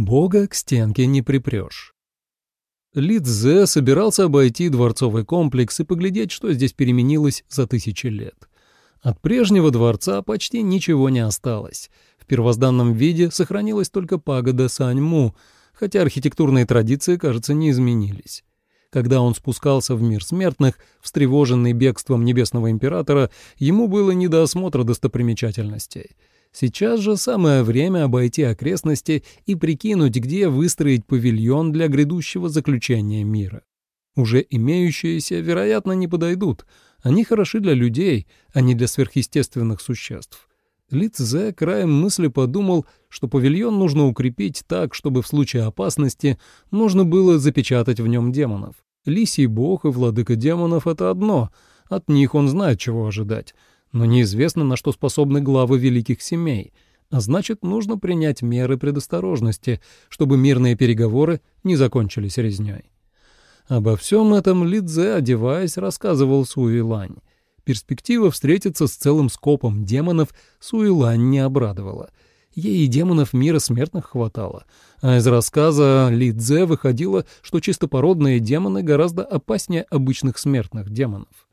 Бога к стенке не припрешь. Лидзе собирался обойти дворцовый комплекс и поглядеть, что здесь переменилось за тысячи лет. От прежнего дворца почти ничего не осталось. В первозданном виде сохранилась только пагода Саньму, хотя архитектурные традиции, кажется, не изменились. Когда он спускался в мир смертных, встревоженный бегством небесного императора, ему было не до осмотра достопримечательностей. Сейчас же самое время обойти окрестности и прикинуть, где выстроить павильон для грядущего заключения мира. Уже имеющиеся, вероятно, не подойдут. Они хороши для людей, а не для сверхъестественных существ. Лицзе краем мысли подумал, что павильон нужно укрепить так, чтобы в случае опасности можно было запечатать в нем демонов. Лисий бог и владыка демонов — это одно, от них он знает, чего ожидать, но неизвестно, на что способны главы великих семей, а значит, нужно принять меры предосторожности, чтобы мирные переговоры не закончились резнёй. Обо всем этом Лидзе, одеваясь, рассказывал Суэлань. Перспектива встретиться с целым скопом демонов Суэлань не обрадовала. Ей и демонов мира смертных хватало. А из рассказа Лидзе выходило, что чистопородные демоны гораздо опаснее обычных смертных демонов.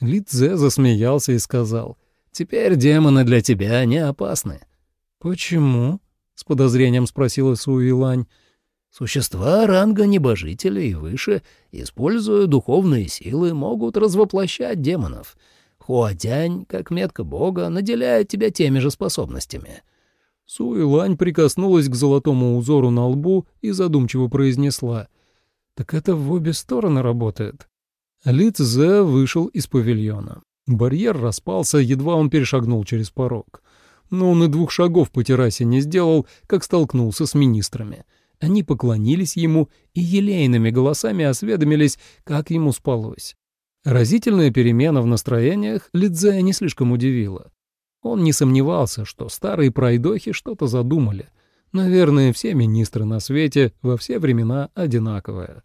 Лидзе засмеялся и сказал, «Теперь демоны для тебя не опасны». «Почему?» — с подозрением спросила Суэлань. Существа ранга небожителя и выше, используя духовные силы, могут развоплощать демонов. Хуатянь, как метка бога, наделяет тебя теми же способностями. Суэлань прикоснулась к золотому узору на лбу и задумчиво произнесла. «Так это в обе стороны работает». Ли Цзэ вышел из павильона. Барьер распался, едва он перешагнул через порог. Но он и двух шагов по террасе не сделал, как столкнулся с министрами — они поклонились ему и елейными голосами осведомились, как ему спалось. Разительная перемена в настроениях Лидзея не слишком удивила. Он не сомневался, что старые пройдохи что-то задумали. Наверное, все министры на свете во все времена одинаковые.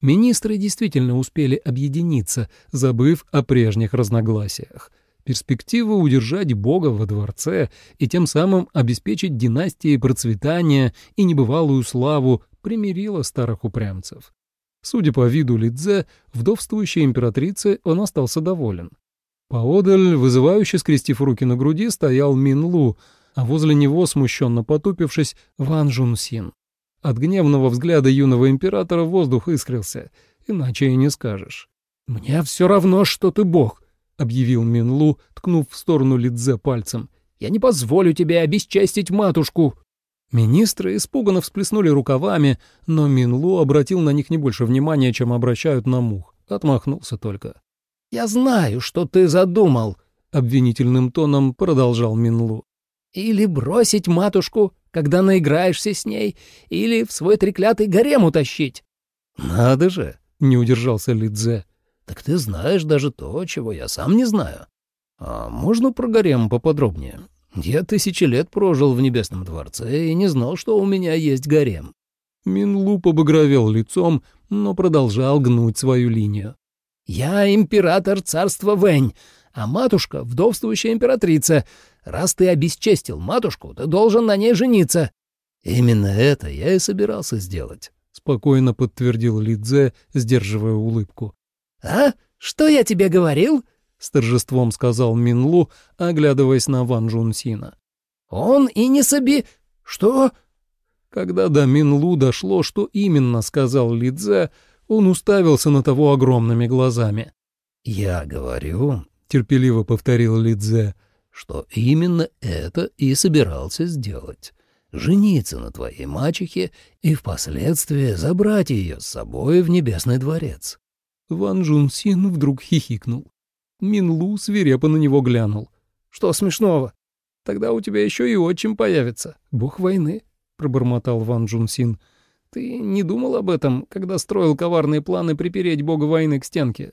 Министры действительно успели объединиться, забыв о прежних разногласиях. Перспектива удержать Бога во дворце и тем самым обеспечить династии процветания и небывалую славу примирила старых упрямцев. Судя по виду Лидзе, вдовствующей императрицы он остался доволен. Поодаль, вызывающе скрестив руки на груди, стоял Мин Лу, а возле него, смущенно потупившись, Ван Жун Син. От гневного взгляда юного императора воздух искрился, иначе и не скажешь. «Мне все равно, что ты бог», объявил Минлу, ткнув в сторону Лидзе пальцем. «Я не позволю тебе обесчестить матушку!» Министры испуганно всплеснули рукавами, но Минлу обратил на них не больше внимания, чем обращают на мух. Отмахнулся только. «Я знаю, что ты задумал», — обвинительным тоном продолжал Минлу. «Или бросить матушку, когда наиграешься с ней, или в свой треклятый гарем утащить». «Надо же!» — не удержался Лидзе. Так ты знаешь даже то, чего я сам не знаю. А можно про гарем поподробнее? Я тысячи лет прожил в Небесном дворце и не знал, что у меня есть гарем». Минлу побагровел лицом, но продолжал гнуть свою линию. «Я император царства Вэнь, а матушка — вдовствующая императрица. Раз ты обесчестил матушку, ты должен на ней жениться». «Именно это я и собирался сделать», — спокойно подтвердил Лидзе, сдерживая улыбку. «А? Что я тебе говорил?» — с торжеством сказал Минлу, оглядываясь на Ван Джунсина. «Он и не соби... Что?» Когда до Минлу дошло, что именно сказал Лидзе, он уставился на того огромными глазами. «Я говорю», — терпеливо повторил Лидзе, — «что именно это и собирался сделать. Жениться на твоей мачехе и впоследствии забрать ее с собой в Небесный дворец. Ван Джун Син вдруг хихикнул. Мин Лу свирепо на него глянул. «Что смешного? Тогда у тебя еще и отчим появится. Бог войны», — пробормотал Ван Джун Син. «Ты не думал об этом, когда строил коварные планы припереть бога войны к стенке?»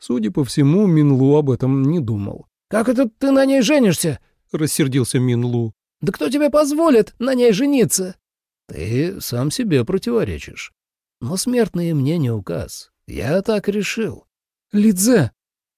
Судя по всему, Мин Лу об этом не думал. «Как это ты на ней женишься?» — рассердился Мин Лу. «Да кто тебе позволит на ней жениться?» «Ты сам себе противоречишь. Но смертные мне не указ. «Я так решил». «Лидзе!»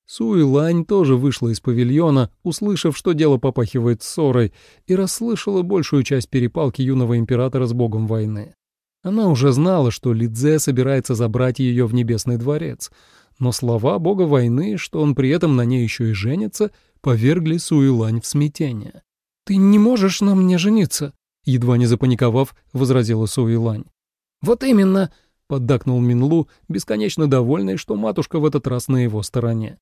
Суй Лань тоже вышла из павильона, услышав, что дело попахивает ссорой, и расслышала большую часть перепалки юного императора с богом войны. Она уже знала, что Лидзе собирается забрать ее в небесный дворец, но слова бога войны, что он при этом на ней еще и женится, повергли Суэлань в смятение. «Ты не можешь на мне жениться», — едва не запаниковав, возразила Суэлань. «Вот именно», — поддакнул Минлу, бесконечно довольный, что матушка в этот раз на его стороне.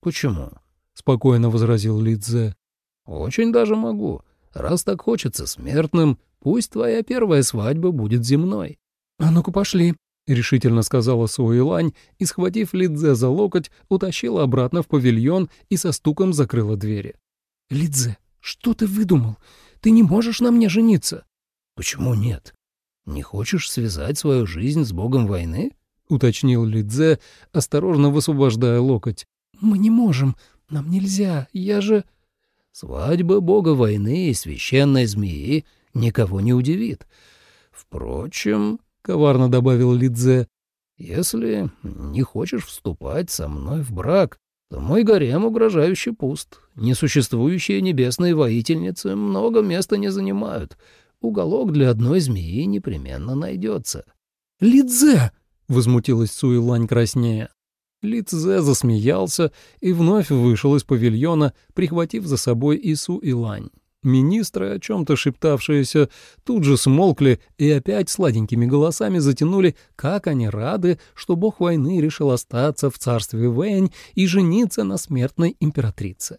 «Почему?» — спокойно возразил Лидзе. «Очень даже могу. Раз так хочется смертным, пусть твоя первая свадьба будет земной». «А ну-ка пошли», — решительно сказала Суэлань и, схватив Лидзе за локоть, утащила обратно в павильон и со стуком закрыла двери. «Лидзе, что ты выдумал? Ты не можешь на мне жениться». «Почему нет? Не хочешь связать свою жизнь с богом войны?» — уточнил Лидзе, осторожно высвобождая локоть. «Мы не можем. Нам нельзя. Я же...» «Свадьба бога войны и священной змеи никого не удивит. Впрочем, — коварно добавил Лидзе, — если не хочешь вступать со мной в брак, то мой гарем угрожающе пуст. Несуществующие небесные воительницы много места не занимают. Уголок для одной змеи непременно найдется». «Лидзе!» — возмутилась Суэлань краснея. Лицзе засмеялся и вновь вышел из павильона, прихватив за собой Ису и Лань. Министры, о чем-то шептавшиеся, тут же смолкли и опять сладенькими голосами затянули, как они рады, что бог войны решил остаться в царстве Вэнь и жениться на смертной императрице.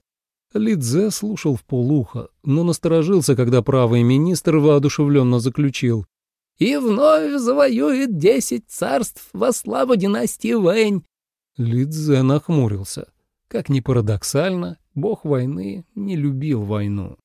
Лидзе слушал в полухо, но насторожился, когда правый министр воодушевленно заключил. «И вновь завоюет десять царств во славу династии Вэнь. Лидзе нахмурился. Как ни парадоксально, бог войны не любил войну.